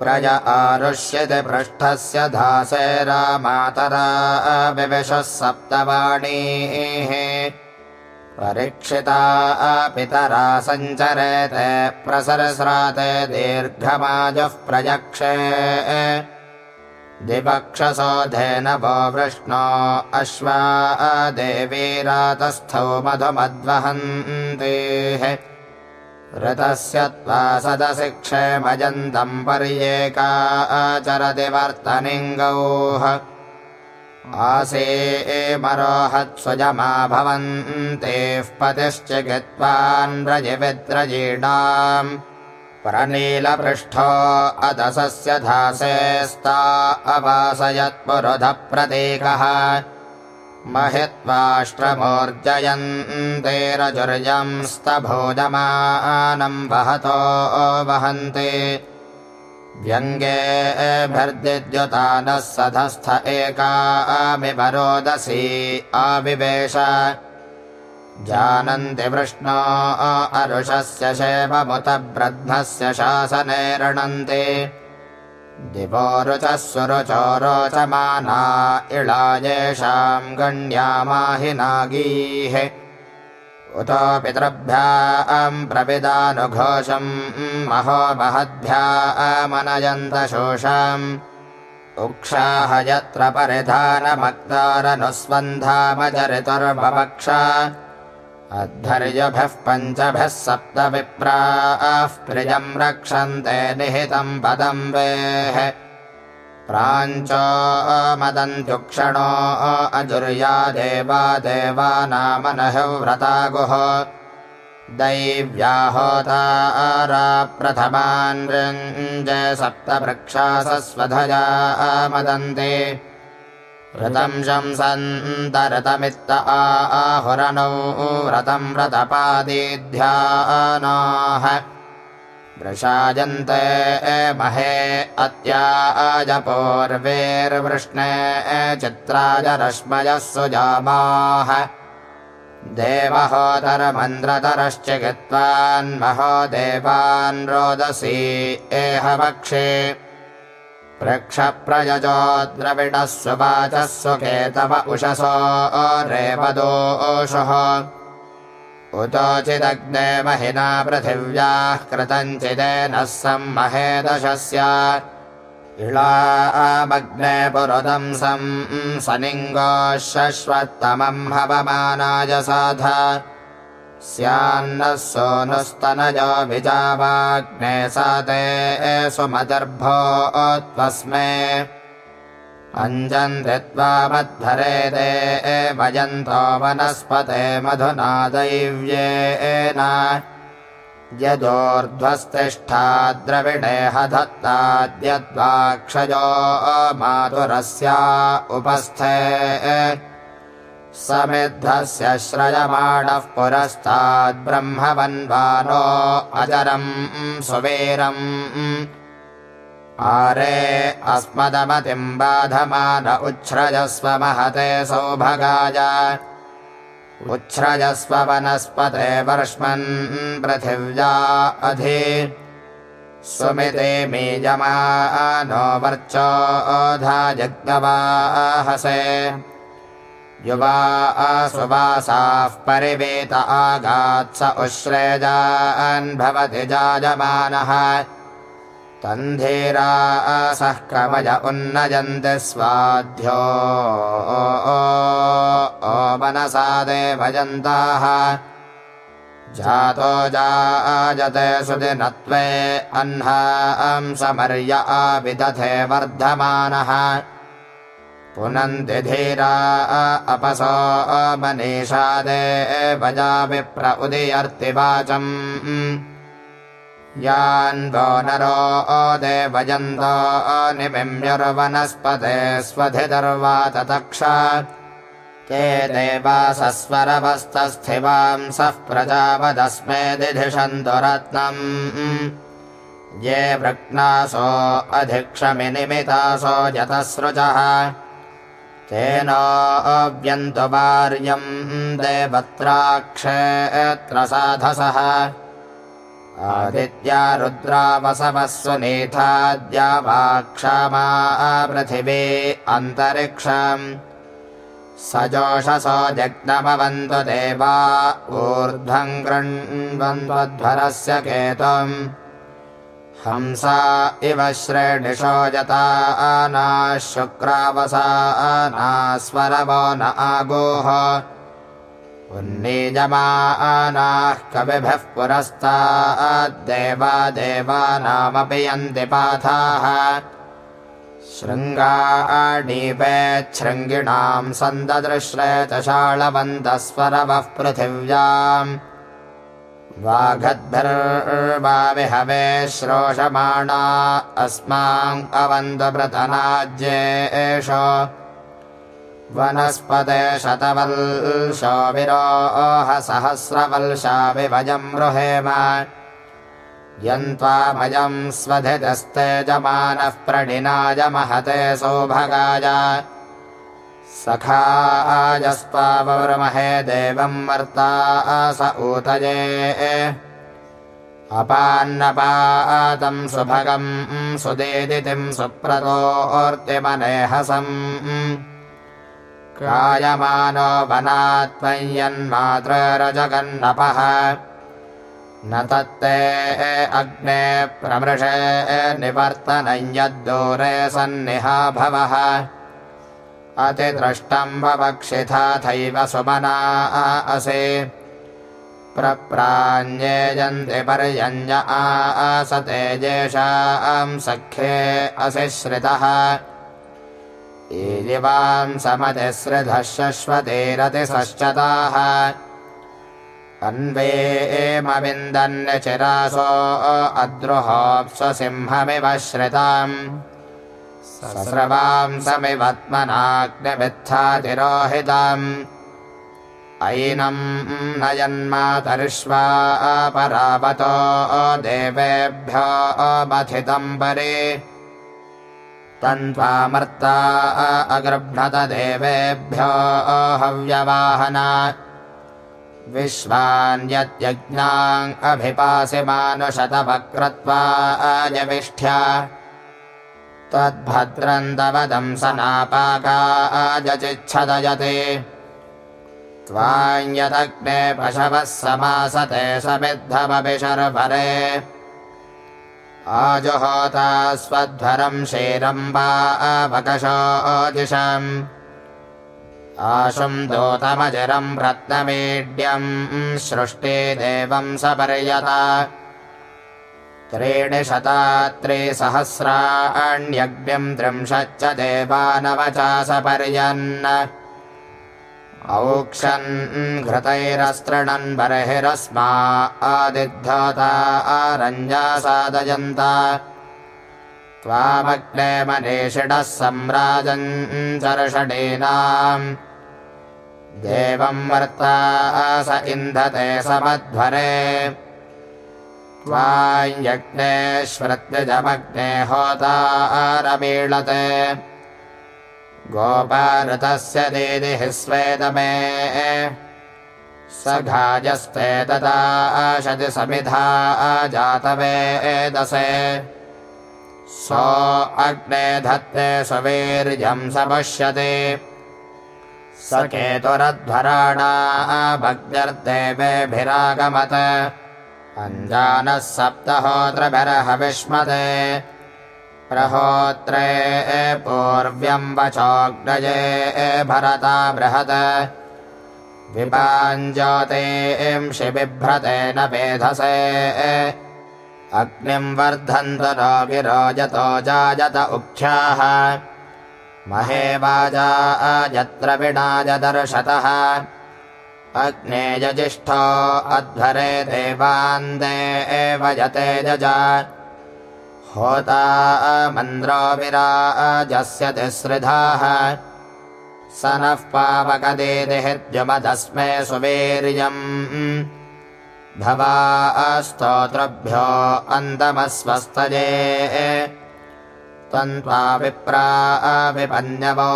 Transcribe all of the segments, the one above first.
प्रज आरुष्यति पृष्ठस्य धासे रामातरा विविशः सप्तवाणीः। परीक्षिता पितरा सञ्चरेते प्रसरस्राते दीर्घमाजः प्रजक्षे दिवक्षसोधेन वो वृष्णो अश्वा देवीरातस्थौ मधुमद्वहन्तेः ऋतस्य त्वा सदसि क्षेमजन्तम् पर्येकाचरति वर्तनिङ्गौः। आसे एमरोहत्स्वजमा भवन्तेः पतिश्चिकित्वान् व्रजिविद्रजीणाम् परनीलपृष्ठो अदसस्य धासेस्ता अवासयत्पुरुधप्रतीकः महित्वाष्ट्रमोर्जयन्तेरजुर्यंस्तभोजमानम् वहतो वहन्ते। व्यङ्गेभिर्दिद्युतानः सधस्थ एकामिवरोदसी आविवेश जानन्ति वृष्णो अरुषस्य शेवमुत ब्रध्नस्य शासने रणन्ति दिवो रुचः सुरुचो रोचमाना इळा येषाम् गण्यामाहि नागीः। उतो पितृभ्याम् प्रविदानुघोषम् महो महद्भ्यामनयन्तशोषाम् उक्षाह यत्र परिधानमक्तारनुस्वन्धामचरितुर्भवक्षा अद्धर्यभिः पञ्चभिः सप्त विप्राः प्रियम् रक्षन्ते निहितम् पदम् वेः प्राञ्च मदन्त्युक्षणो अजुर्या देवा देवानामनः व्रता गुः दैव्याहोतारा प्रथमान् रञ्जय सप्तवृक्षासस्वधया मदन्ते ऋतम् शंसन्तरतमित्त आहुरनौ व्रतम् व्रतपादिध्यानाः। वृषाजन्ते महे अत्याजपूर्वेर्वृष्णे चित्राय रश्मयः सुजामाः देवहोदरमन्द्रतरश्चिकित्वान्महो देवान् रोदसी एह वक्षे वृक्षप्रयजो द्रविडः सुवाचः सुकेतव उषसो रेवदोषः उतोचिदग्ने महिना पृथिव्याः कृतञ्चिदेन सम्महेदशस्य इळामग्ने पुरुदंसम् सनिङ्गोश्वत्तमम् हवमानाय साध स्यान्नः सोनुस्तनयो विजावाग्ने सा ते सुमदर्भो त्वस्मे। अञ्जन्ति त्वा मध्वरे ते भजन्तो वनस्पते मधुना दैव्येन यदोर्ध्वस्तिष्ठा द्रविणेह धत्ताद्यद्वाक्षयो मातुरस्या उपस्थे समिद्धस्य श्रयमाणः पुरस्ताद्ब्रह्मवन्वानो अजरम् सुवीरम्। आरे अस्मदमतिम् बाधमान उच्छ्रजस्व महते सौभगाय। उच्छ्रजस्व वनस्पते वर्ष्मन् पृथिव्या अधि। सुमिते मीजमानो वर्चोधा जग्नवाहसे युवा सुवासाः परिवेत आगात्स उश्रेजान्भवति जायमानः। तन्धीरासः कवय उन्नयन्ति स्वाध्यो। मनसा देवयन्ताः। जातो जायते सुदिनत्वे अह्नां समर्य विदधे वर्धमानः पुनन्ति धीरा अपसो मनीषा देवजा विप्र उदयर्तिवाचम्। यान्वो नरो देवयन्तो निमिम्युर्वनस्पते स्वधिदर्वाततक्षा देवासस्वरवस्तस्थिवांसः प्रजापदस्मे दिधिषन्तु रत्नम्। ये वृक्नासो अधिक्षमिनिमितासो यतसृजः तेनाव्यन्तु वार्यम् देवत्राक्षेत्रसाधसः। आदित्या रुद्रावसवः सुनीथाद्या वा क्षमा पृथिवी अन्तरिक्षम्। सजोषसो जग्नमवन्तु देवा ऊर्ध्वम् गृण्वन्त्वध्वरस्य केतुम् हंसा इव श्रेणिषो यता नाः शुक्रावसा नास्वरवो न आगोः। उन्नीजमानाः कविभिः पुरस्ताद्देवा देवानामपि यन्ति पाथाः। शृङ्गाणीपेच्छृङ्गिणाम् सन्ददृश्रेतशाळवन्तस्वरवः पृथिव्याम् वाघद्भिर्वाविहवे श्रोषमाणा अस्माम् अवन्द्वृतनाज्येष वनस्पते शतवल्शो विरोह सहस्रवल्शाविभजम् रुहेम। यन्त्वामयम् स्वधितस्तेजमानः प्रणिनाय महते सौभगाय सखाजस्त्वावृमहे देवम् वर्ता स ऊतये। अपान्नपातम् सुभगम् सुदेदितिम् सुप्रतोर्तिमनेहसम् क्रायमानो वनात्मयन्मातृरजगन्नपः न तत्ते अग्ने प्रमृषे निवर्तनं यद्दूरे सन्निहा भवः अतिदृष्टम् भवक्षिथाथैव सुमना असि। प्रप्राञ्जेयन्ति पर्यञ्ज आसतेजेषाम् सख्ये असि श्रितः। ईजिवाम् समतिसृधः शश्वतीरतिसश्चताः। अन्वेमविन्दन्यचिरासो अद्रुहोऽप्स्वसिंहमिव श्रिताम् सस्रवांसमिवत्मनाग्निमित्थातिरोहिताम् ऐनम् नयन्मातरिष्वा परावतो देवेभ्यो मथितम् परे तन्त्वामर्ता अगृह्णत देवेभ्यो हव्यवाहना। विश्वान्यत्यज्ञाभिपासिमानुशतभक्रत्वा अजविष्ठ्या तद्भद्रन्दवदम् स नापाकाजचिच्छदयते त्वाञ्यदग्ने पशवः समासते समिद्धमपि शर्वरे आजुहोता वा अपकशोजिषम् आशुम् दूतमजरम् रत्नमेड्यम् सृष्टे देवम् सपर्यता त्रीणि शता त्रिसहस्राण्यग्निम् त्रिंशच्च देवानवचासपर्यन्। औक्षन् घृतैरस्तृणन् बर्हिरस्मा आदिद्धता आरञ्जासादयन्त त्वामग्ने मनीषिणः सम्राजन् चर्षणीनाम्। देवम् वर्ता स इन्धते समध्वरे त्वायज्ञेष्वृत्यजमग्ने होतारमीळते गोपाऋतस्य दीदिः स्वेदमे। स घाजस्ते तदा आशति समिधा जातवेदसे सो अग्ने धत्ते सुवीर्यम् सपश्यति स केतुरध्वराणा भग्निर्देवेभिरागमत अञ्जानः सप्तहोत्रभिरहविष्मते प्रहोत्रे पूर्व्यम् वचोग्नये भरता बृहत्। विपाञ्ज्योतिंषि बिभ्रतेन वेधसे अग्निम् वर्धन्त नो गिरोजतो जायत उक्ष्याः। महे वाजा यत्र विणाजदर्शतः अग्ने यजिष्ठो अध्वरे देवान्दे एव यते जज। होता मन्द्रो विराजस्य तिसृधाः स नः पावकदेदिहिद्युमदस्मे सुवीर्यम्। भवा स्तोत्रभ्यो अन्तमस्वस्तये त्वा विप्रा विपन्यवो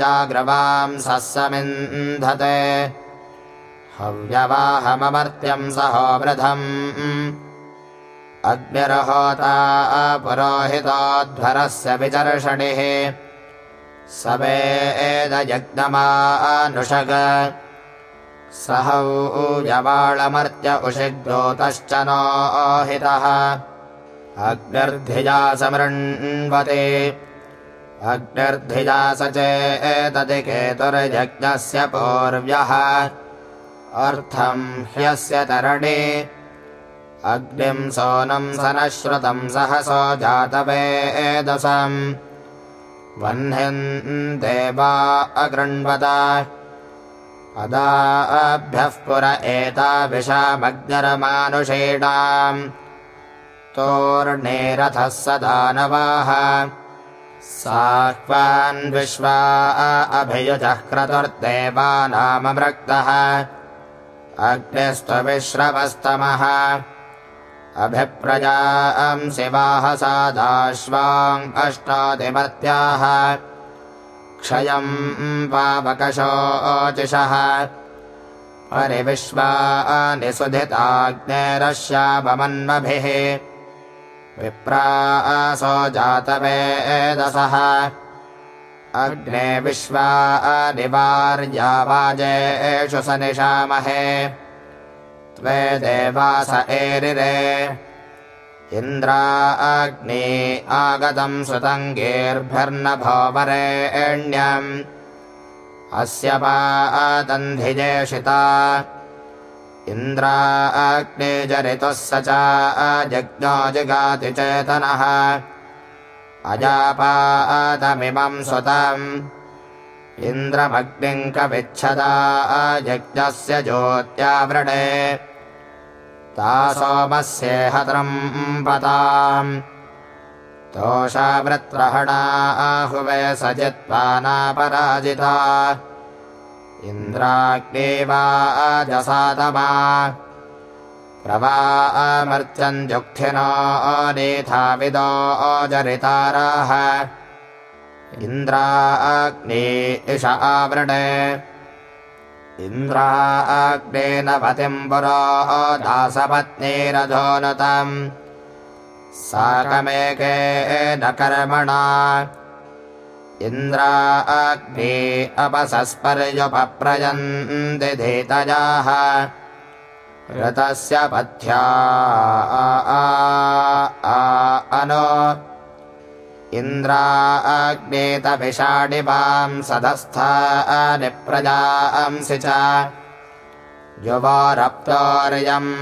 जाग्रवांसः समिन्धते हव्यवाहममर्त्यम् सहो वृधम्। अग्निर्होता पुरोहितोध्वरस्य विचर्षणिः। स वेदयज्ञमानुषग सहौजवाळमर्त्य उषिग्रोतश्च नोहितः। अग्निर्धिजा समृण्वते। अग्निर्धिजा स चेतति केतुर्यज्ञस्य पूर्व्यः अर्थम् ह्यस्य तरणे। अग्निम् सोनम् सनश्रुतम् सहसो जातवेदसम् वह्निम् देवा अगृण्वत अदाभ्यः पुर एताभिषामग्निरमानुषीणाम् तोर्णेरथः स दानवाः। साह्वान् विश्वा अभियुजः क्रतुर्देवानाममृक्तः अग्निस्त्वविश्रवस्तमः अभिप्रजांसि वाहसादाश्वाम् अष्टादिमर्त्याः क्षयम् पावकशोचिषः परिविश्वानि सुधिताग्नेरश्यापमन्मभिः विप्रासो जातवेदसः अग्ने विश्वा निवार्यावाजेषु स निशामहे। त्वे देवास एरिरे। इन्द्राग्ने आगतम् सुतङ्गेर्भिर्नभोवरेण्यम्। अस्य पादन्धिजेषिता इन्द्राग्ने जरितुः स च अजज्ञो जगाति चेतनः अजापादमिमम् सुतम्। इन्द्रमग्निम् कविच्छदा यज्ञस्य ज्योत्यावृणे। ता सोमस्येहत्रम् पताम् तोषावृत्रहणा आहुवे स जित्वानापराजिता इन्द्राग्नेवा अजसातमा प्रवा अमर्त्यञ्जुक्थिनो अनेथाविदो अजरिताराः। इन्द्राग्ने इष आवृणे। इन्द्राग्ने नवतिम् पुरो दासपत्नीरधोनतम् साकमेकेन कर्मणा। इन्द्राग्ने अपसस्पर्युपप्रयन्ति धीतजाः ऋतस्य पथ्या अनो। इन्द्राग्नेतभिषाडिवाम् सदस्थानि प्रजांसि च युवोरप्तोर्यम्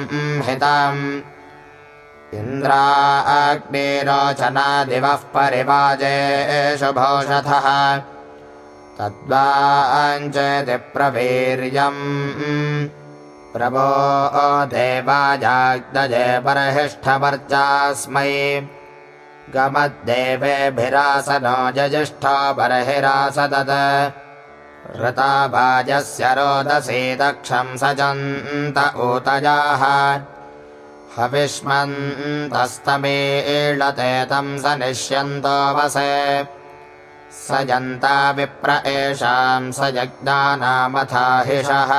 हितम्। इन्द्राग्नेरोचनादिवः परिवाजेषु भोषथः तद्वाञ्चति प्रवीर्यम् प्रभो देवाजाग्दजे परहिष्ठवर्चास्मै गमद्देवेभिरासनो जजिष्ठो बर्हिरासदत् ऋताभाजस्य रोदसी दक्षम् सजन्त ऊतजाः। हविष्मन्तस्तमीळते तम् स निष्यन्तो वसे। स जन्ता विप्र एषाम् स जज्ञानामथाहिषः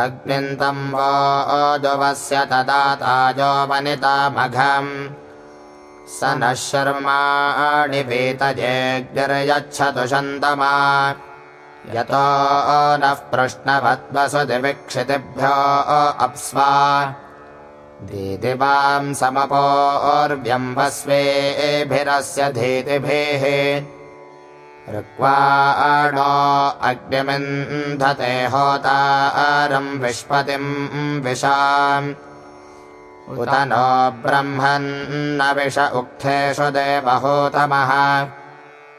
अग्निन्तम् वो ओजुवस्य तदाताजो वनितामघम् स नः शर्माणि वीतजेग्निर्यच्छतु शन्तमा। यतो नः पृष्णवद्वसुधिविक्षितिभ्यो अप्स्वा। दीदिवाम् समपोर्व्यम्बस्वेभिरस्य धीतिभिः ऋक्वाणो अग्निमिन्धते होतारम् विष्पतिम् विशाम्। उत नो ब्रह्मन्न विष उक्थेषु देवहोतमः।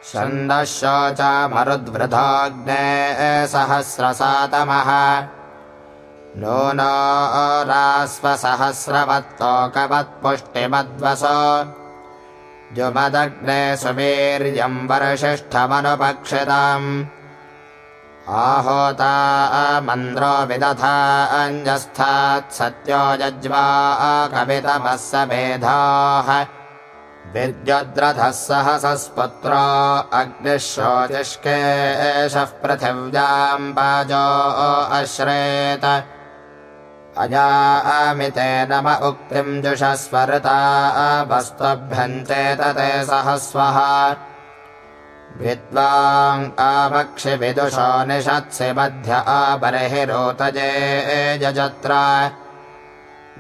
छन्दः शोचामरुद्वृथोऽग्ने सहस्रसातमः। नो नो रास्वसहस्रवत्तोकवत्पुष्टिमद्वसो जुमदग्ने सुवीर्यम् वरषिष्ठमनुपक्षितम् आहोता मन्द्रो विदधा अञ्जस्थात् सत्यो जज्वा कवितमः स मेधाः। विद्युद्रथः सहसस्पुत्रो अग्निः शोचिष्केशः पृथिव्याम् वाजो अश्रेत अजामिते नम उक्तिम् जुषस्वरता वस्त्वभ्यञ्चेतते सहस्वः। विद्वाङ्कामक्षिविदुषो निषत्सि मध्य आपरिहिरोतजे जजत्र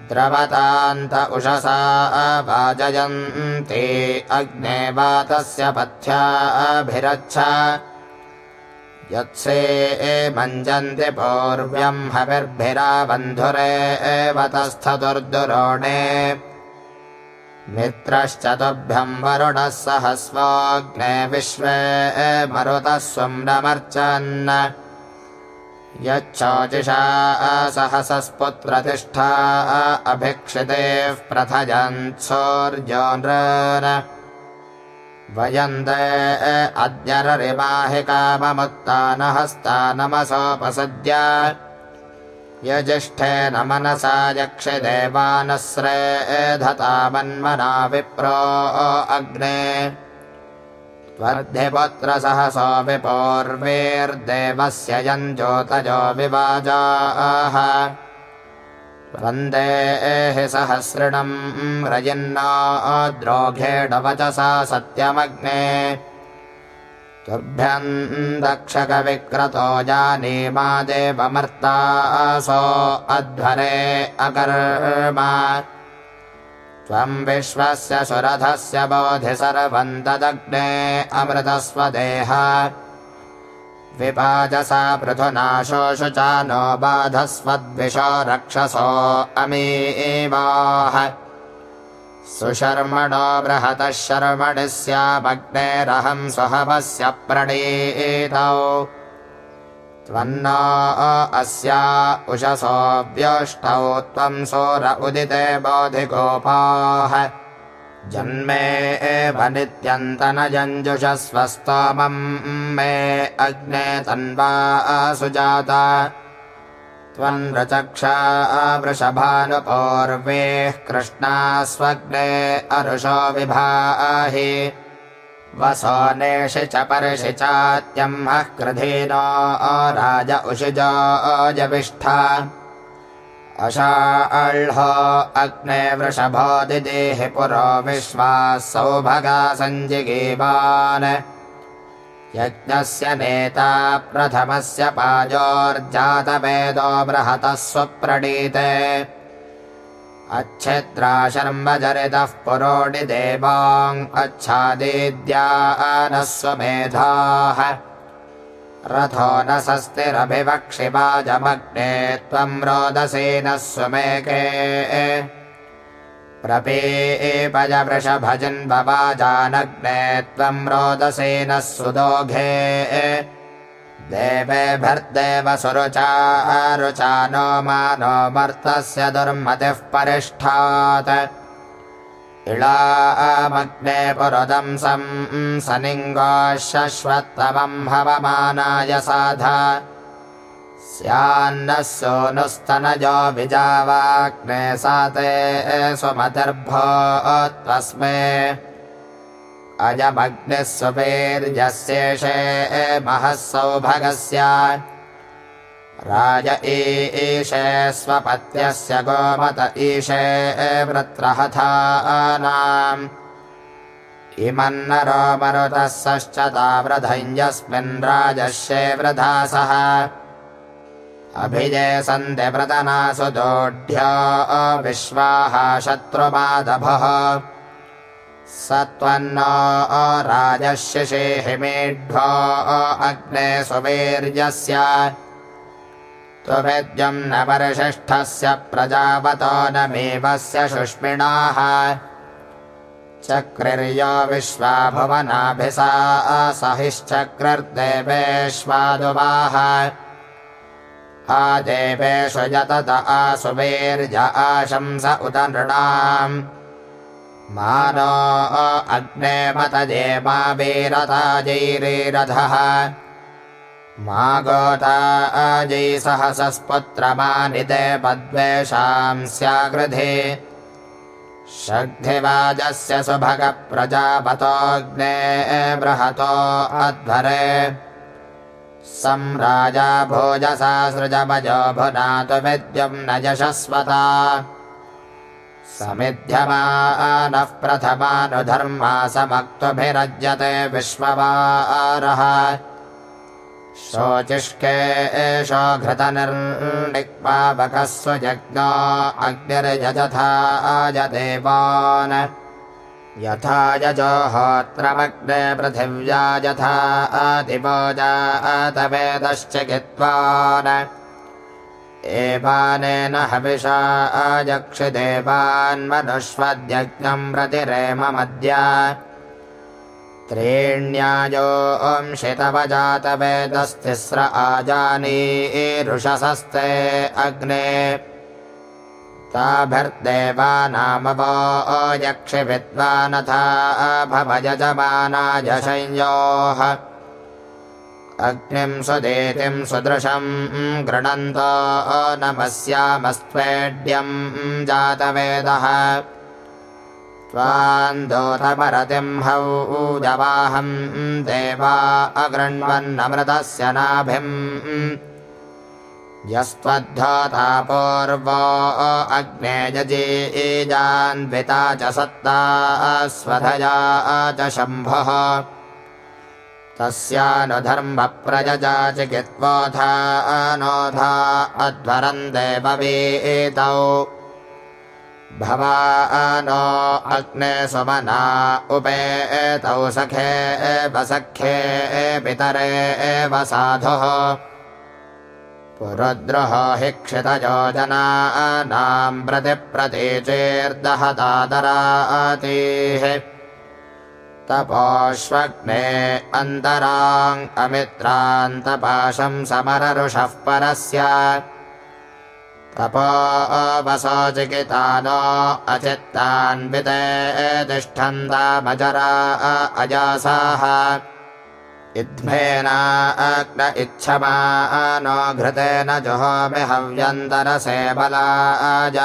द्रवतान्त उषसा वाजयन्ति अग्ने वातस्य पथ्याभिरच्छ यत्से मञ्जन्ति पूर्व्यम् हविर्भिरा बन्धुरे एव तस्थतुर्दुरोणे मित्रश्चतुभ्यम् वरुणः सहस्वाग्ने विश्वे मरुतः स्वम् नमर्चन् यच्छोचिषा सहसस्पुत्रतिष्ठा अभिक्षितेः प्रथयन्त्सौर्यो नृन् वयन्ते अद्यररिमाहिकाममुत्तानहस्तानमसोपसद्य यजिष्ठेन मनसा यक्षि देवानस्रे धतामन्मना विप्रो अग्ने। त्वर्धिपुत्रसहसो विपूर्वेर्देवस्य यञ्ज्योतजो विवाजाः वन्दे सहस्रिणम् रयिन्ना द्रोघेडवचसा सत्यमग्ने। तुभ्यम् दक्षकविक्रतो जानीमा देवमर्तासो अध्वरे अकर्मा। त्वम् विश्वस्य सुरथस्य बोधि सर्वम् तदग्ने अमृतस्वदेह नो बाधस्वद्विषो रक्षसो अमीवाः सुशर्मणो बृहतः शर्मणि स्यामग्नेरहम् स्वहवस्य प्रणीतौ। त्वन्नो अस्या उषसो व्योष्टौ त्वम् सोर उदिते बोधिगोपाः जन्मे एव नित्यन्तनजञ्जुषस्वस्तमम् मे अग्ने तन्वा सुजाता। त्वन्नचक्षा वृषभानुपूर्वेः कृष्णा स्वग्ने अरुषो विभाहि। वसो नेषि च पर्षि चात्यम्हः कृधीनो राज उषिजोजविष्ठा अशाह्नो अग्ने वृषभो दिदेहि पुरो विश्वाः सौभगा सञ्जिगीवान्। यज्ञस्य नेता प्रथमस्य पाजोर्जातवेदो बृहतः स्वप्रणीते अच्छिद्रा शर्मजरितः पुरोणिदेवाङ् अच्छादीद्या नः स्वमेधाः रथो न त्वम् रोदसी नः स्वमेके प्रपीपजवृषभजन्ववाजानग्ने त्वम् रोदसी नः सुदोघे। देवेभिर्देव सुरुचा रुचा नो मानो मर्तस्य दुर्मतिः परिष्ठात् इळामग्ने पुरुदम् सं सनिङ्गो शश्वत्तमम् हवमानाय साध। स्यान्नः सोऽनुस्तनजो विजावाग्ने साते स्वमतिर्भो त्वस्मे अजमग्निः महः सौभगस्य राज ईशे स्वपत्यस्य गोमत ईशे वृत्रहथानाम्। इमन्नरो मरुतः सश्च ताव्रधञ्जस्मिन् राजस्ये वृधासः अभिजे सन्ति व्रतनासु दोढ्यो विश्वाः शत्रुमादभः। स त्वन्नो राजशिषेहिमेढ्यो अग्ने सुवीर्यस्य त्वमेद्यम् न परिशिष्ठस्य प्रजावतो न मेवस्य शुष्मिणाः। चक्रिर्यो विश्वा भुवनाभिसा सहिश्चक्रर्देवेष्वादुवाः आदेवेषु यतत आसुवीर्य आशंस उत नृणाम्। मानो अग्ने मतजे मा वीरताजैरेरथः मा गोता अजै सहसस्पुत्रमानिते पद्वेषां स्यागृधे षड्धिवाजस्य सुभगप्रजापतोऽग्ने बृहतो अध्वरे। सम्राजा भोजसा सृजमजो भुनातु विद्युम् न यशस्वता। समिध्यमानः प्रथमानुधर्मा समक्त्वभिरज्यते विश्ववारः शोचिष्के एषो घृतनिर्णिक्पावकः स्वजज्ञो अग्निर्यजथा देवान् यथा यजोहोत्रमग्ने पृथिव्या यथा आदिवोजातवेदश्चिकित्वान् एवानेन हविषा अयक्षिदेवान्मनुष्वद्यज्ञम् प्रतिरेममद्य त्रीण्यायो अंशितवजातवेदस्तिस्र आजानीरुषसस्ते अग्ने। ताभिर्देवानामवो यक्षिविद्वानथा भवयजमानाय संयोः अग्निम् सुदेतिम् सुदृशम् गृणन्तो नमस्यामस्त्वेड्यम् जातवेदः त्वान्दोतमरतिम् हौजवाहम् देवा अगृण्वन्नमृतस्य नाभिम् यस्त्वद्धाता पूर्वो अग्ने यजीजान्विता च सत्ता स्वधया च शम्भुः तस्यानुधर्मप्रजजा चिकित्वोऽथा अनोधा अध्वरम् देववीतौ भवा नो अग्ने सुमना उपेतौ सखे एव सख्ये पितरे एव साधुः पुरुद्रहो हि क्षितयोजनानाम् प्रतिप्रतीचेर्दहतादरातीः तपोष्वग्ने अन्तराम् अमित्रान्तपाशम् समररुषः परस्य तपो अवसोचिकितानो अचित्तान्विते तिष्ठन्तामजरा अजासाः। इद्मेना अग्न इच्छमानो घृतेन जुहोमि हव्यन्तरसे बलाज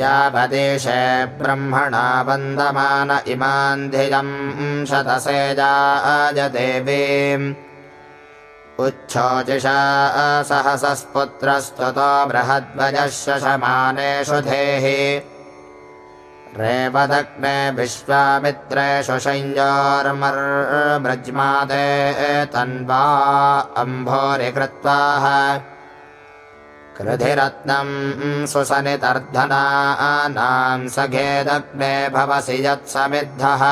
यावदेशे ब्रह्मणा वन्दमान इमान् धियम् शतसेजाय देवीम् उच्छोचिषा सहसस्पुत्रस्तुतो बृहद्वजः शमानेषु धेहि रेवदग्ने विश्वामित्रेषु संयोर्मर्मृज्मादे तन्वा अम्भोरि कृत्वाः कृधिरत्नम् सुसनितर्धनानाम् सखेदग्ने भवसि यत्समिद्धः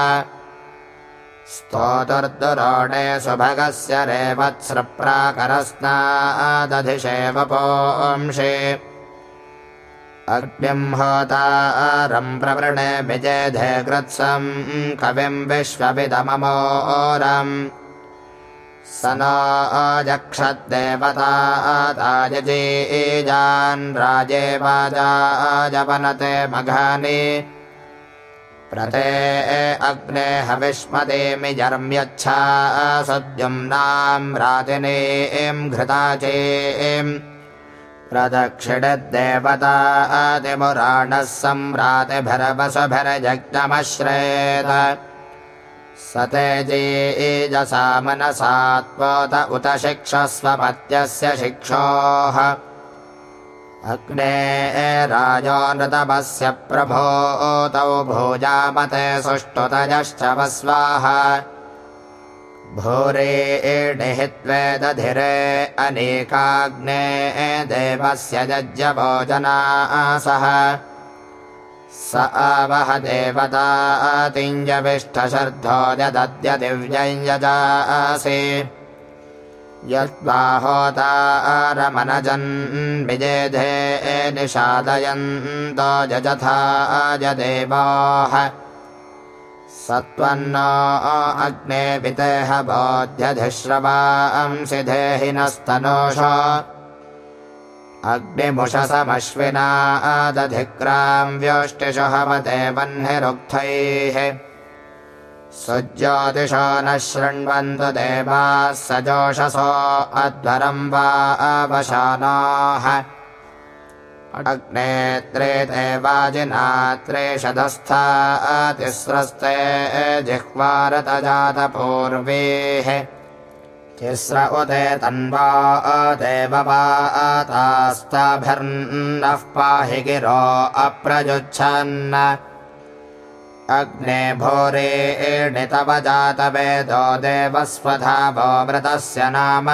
स्तोतुर्दुरोणे सुभगस्य रेवत्सृप्राकरस्नादधिषेव पोंषे। अग्निम् होतारम् प्रवृणे विजेधे कृत्सम् कविम् विश्वविदममोरम् स न अजक्षद्देवतायजीजान् राजे वाजाजवनते मघानि प्रते अग्ने हविष्मदेमि जर्म्यच्छा सद्युम्नाम् रातिनीम् घृताचीम् प्रदक्षिणदेवतातिमुराणः सम्रातिभिरवसुभिरजग्नमश्रेत स तेजीजसा मनसा त्वोत उत शिक्षस्वपत्यस्य शिक्षोः अग्ने राजोनृतमस्य प्रभोतौ भोजामते सुष्ठुतयश्च वस्वाः। भूरे एडिहित्वेदधिरे अनेकाग्ने देवस्य जज्जभोजनासः स आवह देवतातिञ्जविष्ठशर्धो यदद्य दिव्यं यजासि यद्बाहोतारमनजन् विजेधे निषादयन्तो जजथा जदेवाः सत्त्वन्नो अग्ने वितेह बोध्यधिश्रवांसि देहिनस्तनोष अग्निमुषसमश्विना दधिक्राम् व्योष्टिषु हवते वह्निरुक्थैः सुज्योतिषो न शृण्वन्तु देवाः सजोषसो अध्वरम् वा अवशानाः। अग्नेत्रे ते वाजिनात्रे शतस्था तिस्रस्ते जिह्वारतजातपूर्वेः। तिस्र उदे तन्वा देववातास्ताभिर्नः पाहि गिरो अप्रयुच्छन् अग्ने भोरे एणितव जातवेदो देवस्वधावो मृतस्य नाम।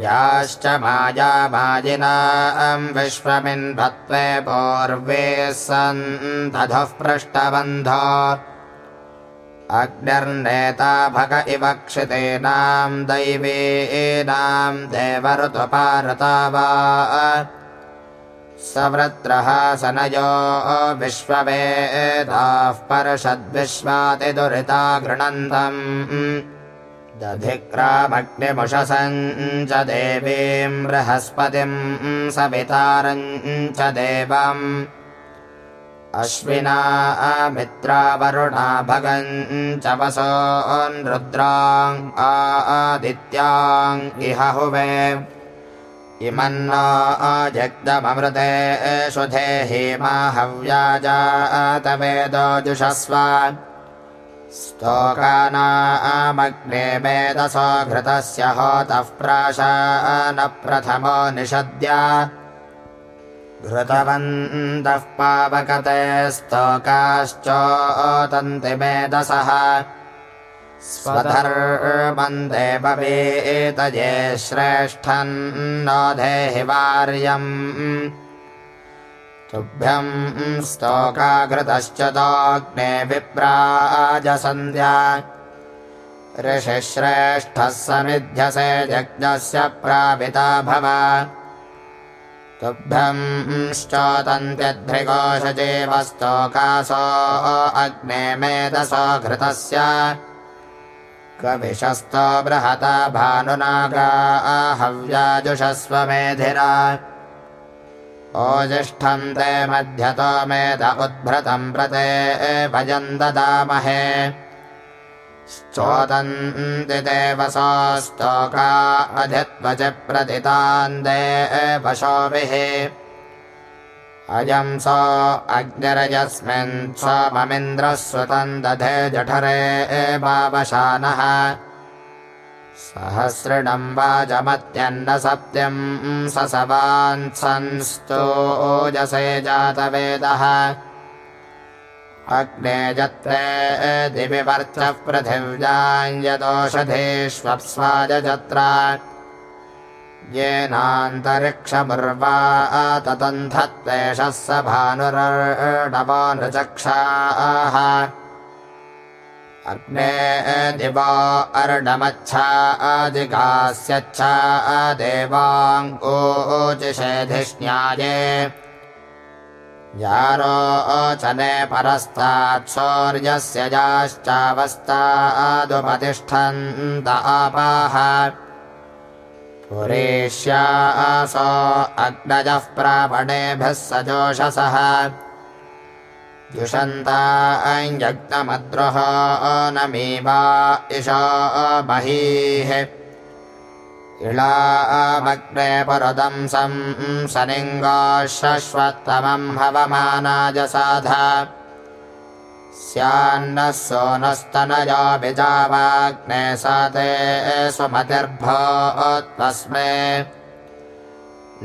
याश्च मायामाजिनाम् विश्वमिन्भत्वे पूर्वे सन्तधुः पृष्टबन्ध। अग्निर्नेता भग इव क्षितेनाम् दैवीनाम् देवऋतुपारता वा सवृत्रः सनयो विश्ववेदाः परषद्विश्वातिदुरिता गृणन्तम्। दधिक्रामग्निमुषसम् च देवीम् बृहस्पतिम् सवितारम् च देवम्। अश्विना मित्रावरुणा भगम् च वसोन्रुद्राम् आदित्याम् इह हुवे इमन्ना अजग्दममृते शुधे हेमाहव्याजातवेदोजुषस्व। स्तोकानामग्ने वेदसो घृतस्य होतः प्राशान प्रथमो निषद्य। घृतवन्तः पावकते स्तोकाश्चोतन्ति मेदसः स्वधर्मन्दे भवेतये श्रेष्ठन्नो देहि वार्यम्। तुभ्यम् स्तोकाघृतश्च दोग्ने विप्राजसन्ध्या। ऋषिश्रेष्ठः समिध्यसे यज्ञस्य प्रापिता भव। तुभ्यंश्चोदन्त्यध्रिकोशजीवस्तोकासो अग्ने मेधसो घृतस्य कविशस्तो बृहता भानुनागा हव्याजुषस्व मेधिरा ओजिष्ठम् ते मध्यतो मेध उद्भृतम् प्रते भजम् ददामहे चोदन्ति देवसोस्तोका अधित्वच प्रतितान् देवशोभिः अयम् सो अग्निरयस्मिन् सोममिन्द्रः स्वतम् दधे जठरे एवावशानः। सहस्रिणम् वाजमत्यन्न सत्यम् ससवान् संस्तोजसे जातवेदः। अग्ने जत्रे दिवि वर्चः पृथिव्याञ्यदोषधेष्वप्स्वाजत्रा येनान्तरिक्षमुर्वा ततन्धत्तेषः स भानुरडवो नृचक्षाः अग्ने दिवो अर्णमच्छा अधिगास्यच्छा देवाङ्गोचिषेधिष्ण्याये यारोचने परस्तात् शौर्यस्य याश्चावस्तादुपतिष्ठन्त आपाः पुरेष्यासो अग्नजः प्रापणेभिः सजोषसः जुषन्ता अञ्जग्नमद्रोहो नमीवा इषो बहीः। इळामग्ने सं सनिङ्गाशश्वत्तमम् हवमानाजसाध स्यान्नः सोनस्तनयो बिजावाग्ने स ते स्वमतिर्भोत्वस्मे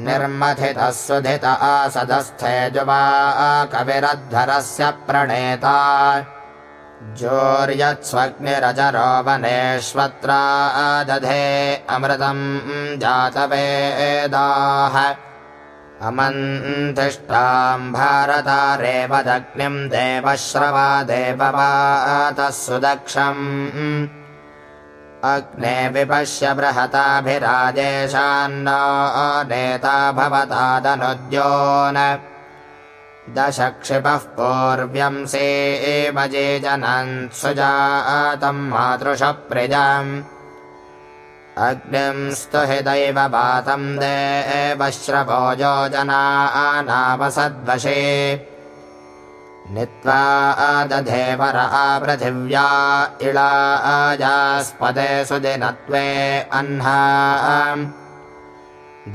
निर्मथितः सुधित आसदस्थे जुवा कविरध्वरस्य प्रणेता। जोर्यत्स्वग्निरजरो वनेष्वत्रा दधे अमृतम् जातवेदाः अमन्तिष्ठाम् भारतारेवदग्निम् देवश्रवा देववातः सुदक्षम् अग्ने विपश्य बृहताभिराजेशान्नो नेता भवतादनुद्योन दशक्षिपः पूर्व्यंसे एवजे जनन् सुजातम् मातृषप्रिजाम् अग्निम् स्तुहि दैववातम् देवश्रवोजो जनानामसद्वशे नित्वा दधेवर आपृथिव्या इळा आजास्पदे सुदिनत्वे अह्ना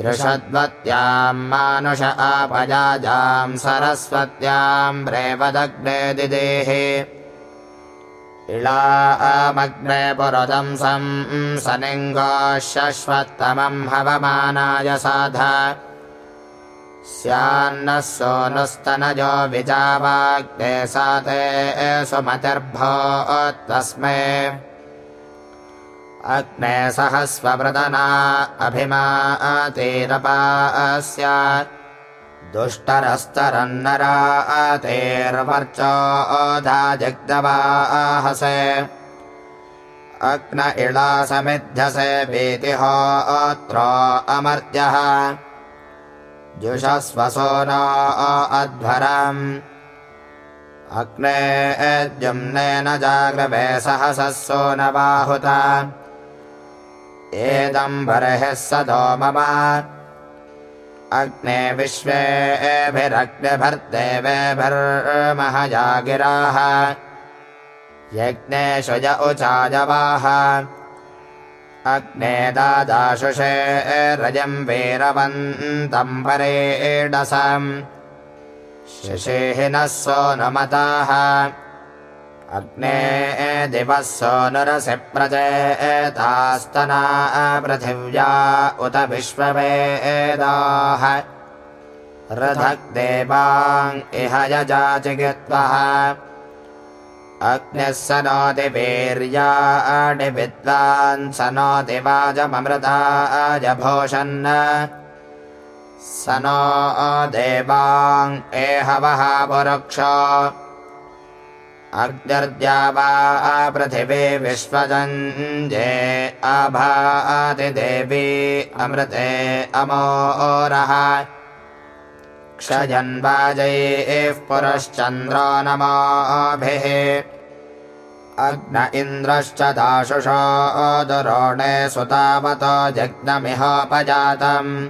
दृषद्वत्याम् मानुष आपजाजाम् सरस्वत्याम् रेवदग्ने दिदेहे इळामग्ने पुरुदंसम् सनिङ्गोश्वत्तमम् हवमानाय साध। स्यान्नः सोनुस्तनजो विजावाग्ने साते सुमतिर्भो तस्मै। अग्ने सहस्ववृदना अभिमातेरपा स्यात् दुष्टरस्तरन्नरातेर्वर्चोधा जग्दवाहसे अग्न इळासमिध्यसे भीतिहोऽत्र अमर्त्यः। जुषस्वसो न अध्वरम्। अग्ने जुम्नेन जाग्रवे सहसः सो न बाहुता। एदम् बर्हिः सदो मम अग्ने विश्वेभिरग्निभर्देवेभिर्महया गिराः यज्ञेषु उचाजवाः अग्ने दादाशुषे रजम् वीरवन्तम् परेडसम्। शिशिहिनः सोनुमताः अग्ने दिवः सोनुरसि प्रचेतास्तना पृथिव्या उत विश्ववेदाः। रथग्देवाङ् इह यजाचिगित्वः अग्निः स नोति वीर्याणि विद्वान् स नोति वाजममृताजभूषन् स नो देवाङ् एहवः पुरुक्ष अग्निर्द्या वा पृथिवी विश्वजञ्जे आभातिदेवी अमृते अमोरः। क्षयन्वाजैः पुरश्चन्द्रो नमाभिः। अग्न इन्द्रश्च दाशुषो दुरोणे सुतावतो जग्नमिहोपजातम्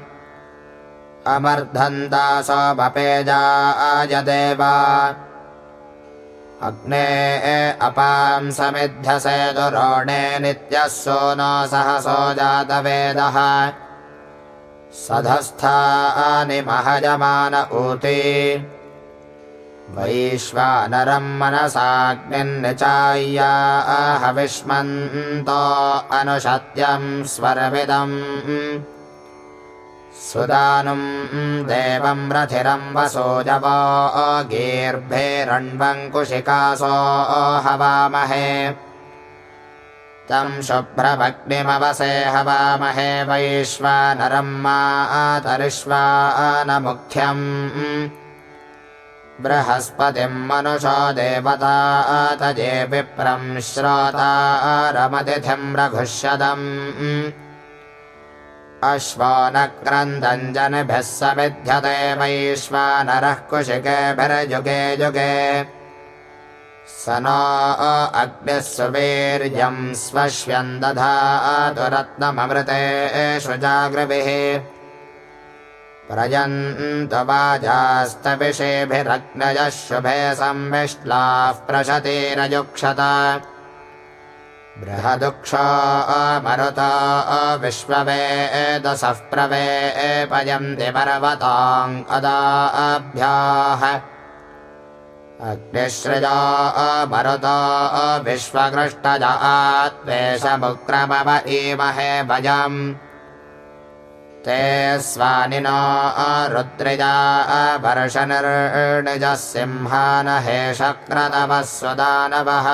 अमर्धन्ता सोमपेजायदेवा अग्ने अपां समिध्यसे दुरोणे नित्यः सो न सहसो जातवेदः। सधस्थानि महजमान ऊती। वैश्वानरम् मनसाग्निन्निचाय्या हविष्मन्तो अनुशत्यम् स्वरविदम् सुदानुम् देवम् रथिरम् वसोजवो गीर्भेरण्वङ्कुशिकासो हवामहे। तम् शुभ्रभग्निमवसे हवामहे वैश्वानरम् मातरिश्वानमुख्यम् बृहस्पतिम् मनुषो देवता तजे विप्रम् श्रोतारमतिथिम् रघुष्यदम् अश्वानक्रन्दञ्जनभिः स विध्यते वैश्वानरः कुशिकेभिर्युगे युगे। स नो अग्निः सुवीर्यम् स्वश्व्यम् दधातु रत्नममृतेषु जागृभिः प्रयन्तु वाजास्तविषेभिरग्नयः शुभे संविश्लाः प्रशतिरयुक्षत बृहदुक्षो मरुतो विश्ववेदसः प्रवेपयन्ति पर्वताम् अदाभ्याः। अग्निश्रजा मरुतो विश्वकृष्टजा त्वेषमुक्रमव इमहे भजम्। ते स्वानिनो रुद्रिजा वर्षनिर्णिजः सिंहानहे शक्रतवः सुदानवः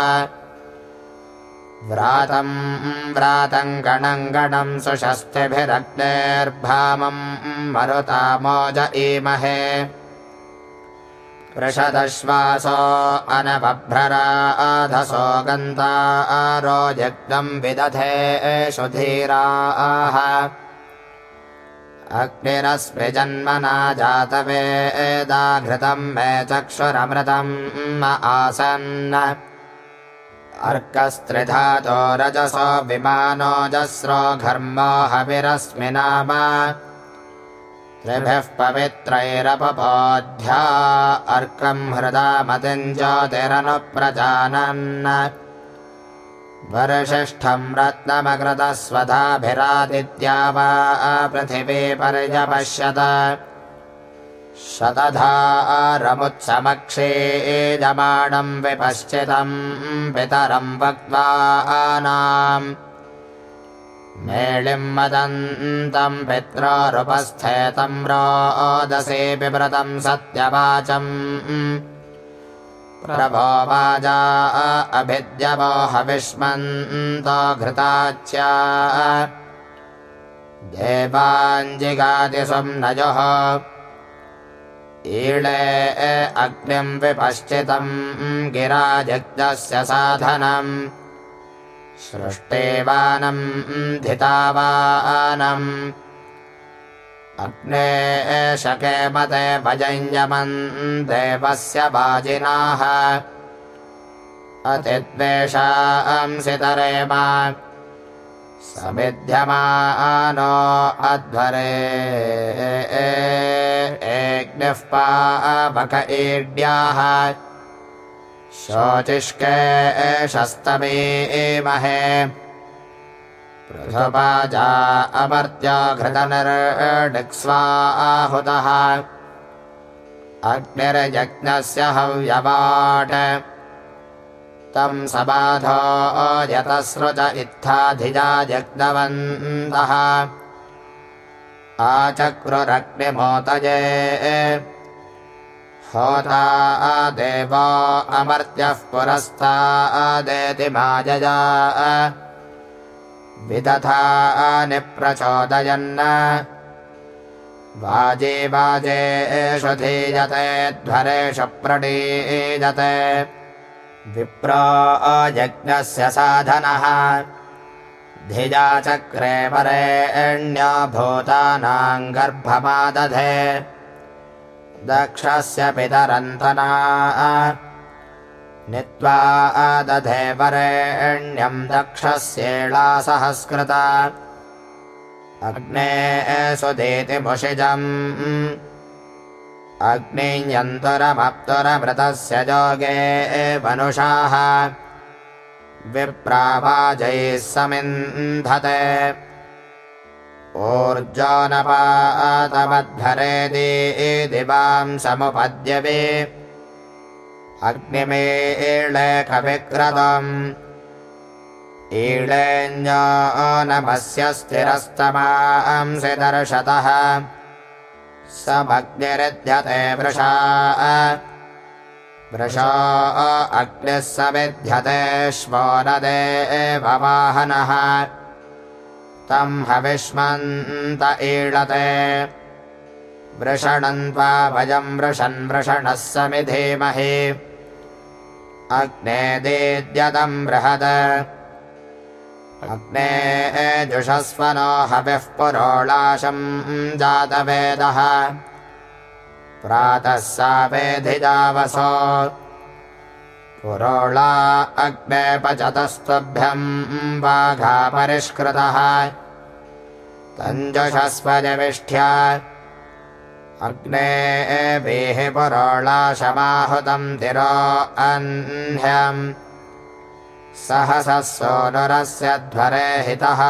व्रातम् व्रातम् गणम् सुषस्तिभिरग्नेर्भामम् मरुतामोज इमहे पृषदश्वासो अनबभ्रराधसो गन्तारो जग्नम् विदधे धीराः अग्निरस्मि जन्मना जातवेदाघृतम् मे चक्षुरमृतम् आसन् अर्कस्त्रिधातो रजसो विमानोजस्रो घर्मो हविरस्मि नाम। त्रिभिः पवित्रैरपपोध्या अर्कम् हृदा मतिम् ज्योतिरनुप्रजानन्। वरषष्ठम् रत्नमकृतस्वधाभिरादित्या वा पृथिवी पर्यपश्यत शतधा रमुत्समक्षेजमाणम् विपश्चितम् पितरम् वक्त्वानाम् मेळिम् मदन्तम् पित्रोरुपस्थेतम् रोदसे बिव्रतम् सत्यवाचम् प्रभो वाजा अभिद्यवो हविष्मन्तो घृताच्या। देवाञ्जिगादिशुम् नजः ईळे अग्निम् विपश्चितम् गिराजग्धस्य साधनम् सृष्टेवानम् धितावानम् अग्ने शके मते भजञ्जमन् देवस्य वाजिनाः अतिद्वेषांसितरेम समिध्यमानो अध्वरे एग्निः पावक ईड्याः शोचिष्के शस्तमे महे पृथुपाजा अमर्त्य घृतनिर्डिक्स्वाहुतः अग्निर्यज्ञस्य हव्यवाट् तम् सबाधो यतसृज इत्थाधिजा जग्नवन्तः आचक्रुरग्निमोतये। होता देवो अमर्त्यः पुरस्तादेति माजया विदथा निप्रचोदयन्। वाजे वाजेषु धीयते ध्वरेषु प्रणीयते विप्रो यज्ञस्य साधनः। धिजा चक्रे वरेण्यो भूतानाम् गर्भमादधे। दक्षस्य पितरन्तना। नीत्वा दधे वरेण्यम् दक्षस्येळा सहस्कृता। अग्ने सुदेतिमुषिजम् अग्निञ्जन्तुरमप्तुरमृतस्य जोगे मनुषाः विप्रावाजैः समिन्धते। ऊर्जोनपातमध्वरे दिवाम् समुपद्यवे। अग्निमे ईळेकविक्रतम् ईळेऽन्योनमस्य स्थिरस्तमांसि दर्शतः समग्निरुध्यते वृषा। वृषो अग्निः समिध्यते श्वो न देववाहनः तम् हविष्मन्त ईळते। वृषणन्त्वा भजम् वृषन् वृषणः समिधीमहि। अग्ने दीद्यतम् बृहद अग्ने जुषस्वनो हविः पुरोळाशम् जातवेदः। प्रातः सा वेधिजावसो पुरोळा अग्ने पचतस्त्वभ्यम् वाघा परिष्कृतः। तञ्जुषस्वजविष्ठ्या अग्ने एभिः पुरोळाशमाहुतम् तिरो अह्न्यम् सहसः ध्वरे हितः।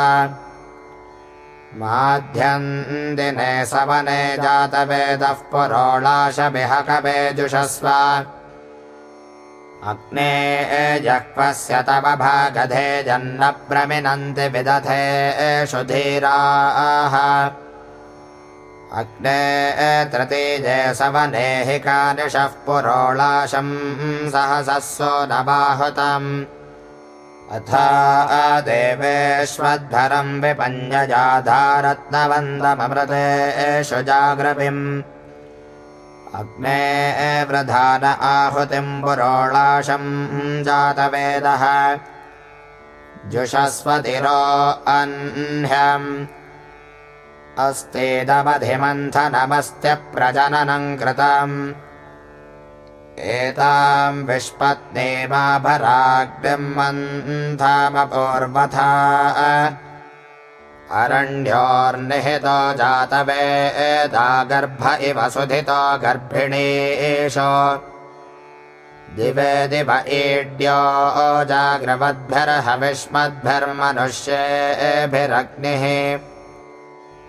माध्यम् दिने सवने जातवेदः पुरोळाशभिहकवेजुषस्व अग्ने जह्वस्य तव भागधे जन्न प्रमिनन्ति विदधे एषु धीराः अग्ने तृतीजे सवने हि कानिशः पुरोळाशम् सहसस्सो न बाहुतम् अथ देवेष्वध्वरम् विपञ्जजाधारत्नवन्दममृते एषु जाग्रभिम् अग्ने प्रधान आहुतिम् पुरोळाशम् जातवेदः। जुषस्वतिरो अह्न्यम् अस्तेदमधिमन्थनमस्त्यप्रजननम् कृतम् एताम् विष्पत्नेमाभराग्निम् मन्थामपूर्वथा। अरण्योर्निहितो जातवेदा गर्भ इव सुधितो गर्भिणीषु। दिवे दिव ईड्यो जाग्रवद्भिर्हविष्मद्भिर्मनुष्येभिरग्निः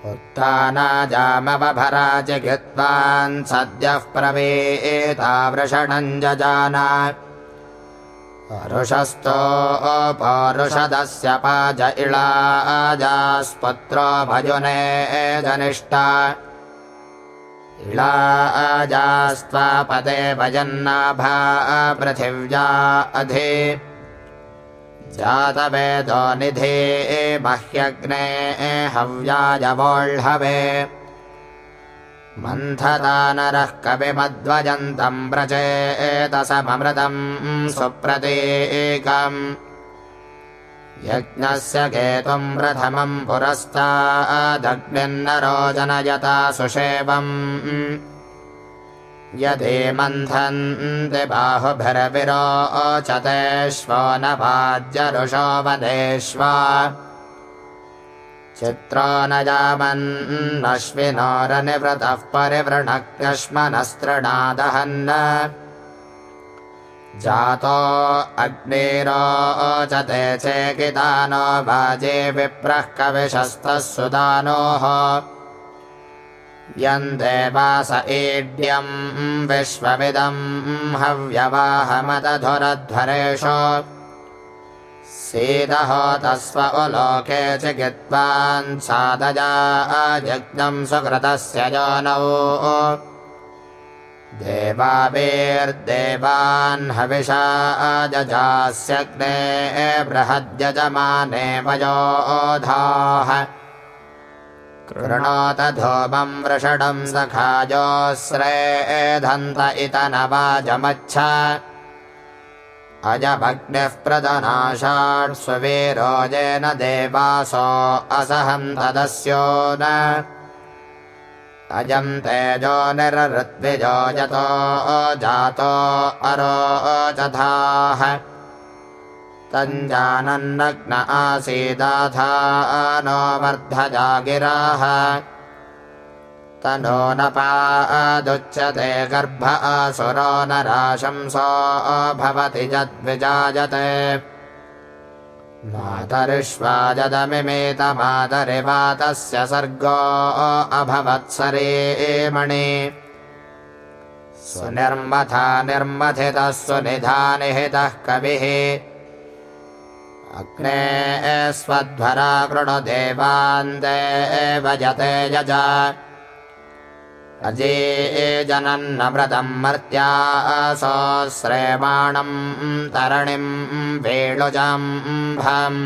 उत्थानाजामवभरा चिघित्वान् सद्यः प्रवीता वृषणम् जजाना ऋषस्तो पौरुषदस्य पाज इळाजास्पुत्रो भजुने जनिष्ठा। इळाजास्त्वापदे भजन्नाभा पृथिव्या अधि जातवेदो निधे मह्यग्ने हव्याजवोह्वे मन्थता नरः कविमध्वजन्तम् व्रजेतसममृतम् सुप्रतीकम्। यज्ञस्य केतुम् प्रथमम् पुरस्तादग्निन्नरो जनयता सुषेवम् यदि मन्थन्ति बाहुभिरविरोचतेष्वो न वाज्यरुषो वदेष्व चित्रो न यामन्नश्विनोरनिवृतः परिवृणक्ष्मनस्तृणादहन् जातो अग्निरोचते चेकिदानो वाजे विप्रः कविशस्तः सुदानोः यम् देवास ईड्यम् विश्वविदम् हव्यवाहमदधुरध्वरेषु। सीदहोतस्व उलोके चिकित्वान् सादजा यज्ञम् सुकृतस्य जानौ देवाभिर्देवान् हविषा जजास्यग्ने बृहद्यजमाने वयोधाः कृणोत धूमम् वृषडम् सखाजोऽस्रेधन्त इत न वाजमच्छ अजभग्निः प्रदनाशात् सुवीरोजेन देवासो असहन्तदस्यो न। अजम् तेजो निरृत्विजो यतो जातो अरोचथाः तञ्जानन्नग्न आसीदाथा नो वर्धजा गिराः तनो न पादुच्यते गर्भ असुरो नराशंसो भवति यद्विजायते। मातरिष्वाजदमिमेतमातरिवातस्य सर्गो अभवत्सरेमणि। सुनिर्मथा निर्मथितः सुनिधानिहितः कविः अग्ने स्वध्वरा कृणु देवान्ते भजते यज अजे जनन्नव्रतम् मर्त्या सोऽश्रेमाणम् तरणिम् वेणुजम्भम्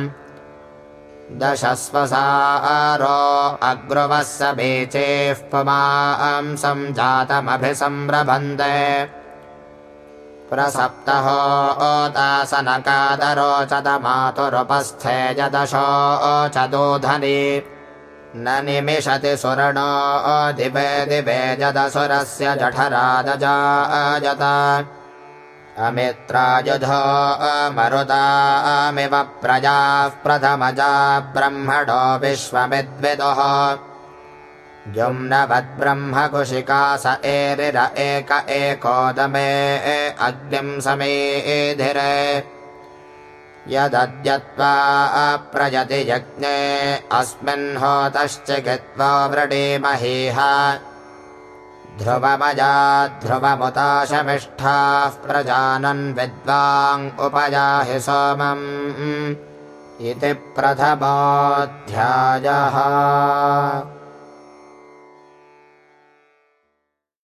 दशस्वसारो अग्रुवः बीचेः पुमांसम् जातमभिसंरभन्ते प्रसप्तहो ओतासनकादरोचत मातुरुपस्थे यदशो ओचदोधनि। न निमिषति सुरणो दिवे दिवे जदसुरस्य जठरादजायत अमित्रायुधो अमरुतामिव प्रजाः प्रथमजा ब्रह्मणो विश्वमिद्विदुः जुम्नवद्ब्रह्म कुशिका स एरिर एक एकोदमे अग्निम् समेधिरे। यदद्यत्वा अप्रजति यज्ञे अस्मिन् होतश्चिकित्वा व्रणीमहीह। ध्रुवमजा ध्रुवमुताशमिष्ठाः प्रजानन् विद्वाङ् उपजाहि सोमम्। इति प्रथमोऽध्यायः